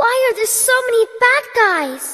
Why are there so many bad guys?